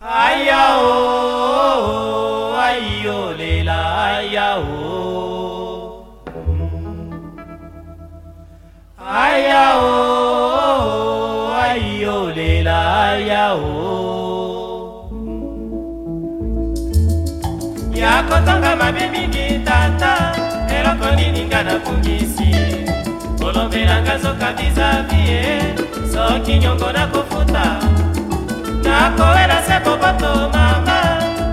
aya o oh, oh, oh, ayo lela aya o aya o ayo lela aya o ya kotonga mabe mingi tata eloko nini nga nafungisi kolobelanga zoka vizavi e soki nyongo nakofuta nakoela moto mama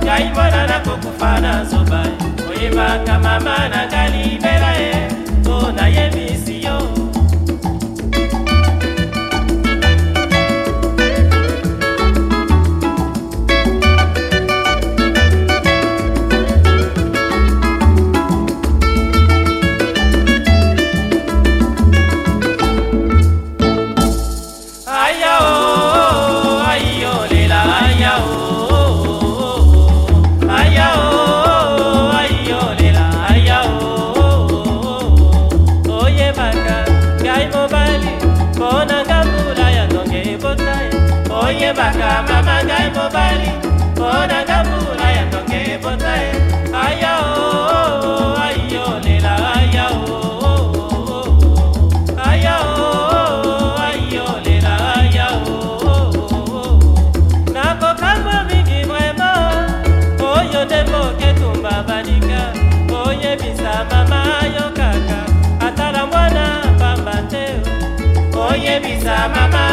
ngai mpona nakokufa na zoba oyebaka mama na kalibela ye mpo nayebi kaka mama ngai mobali mpona ngambula ya toke ebota ye aya o oh, oh, oh, ayo lela aya o aya o ayo lela aya o nakokangwa mingi vrema oyo nde moketumba baninga oyebisa mama yo kaka atala mwana pamba te oyebisa mama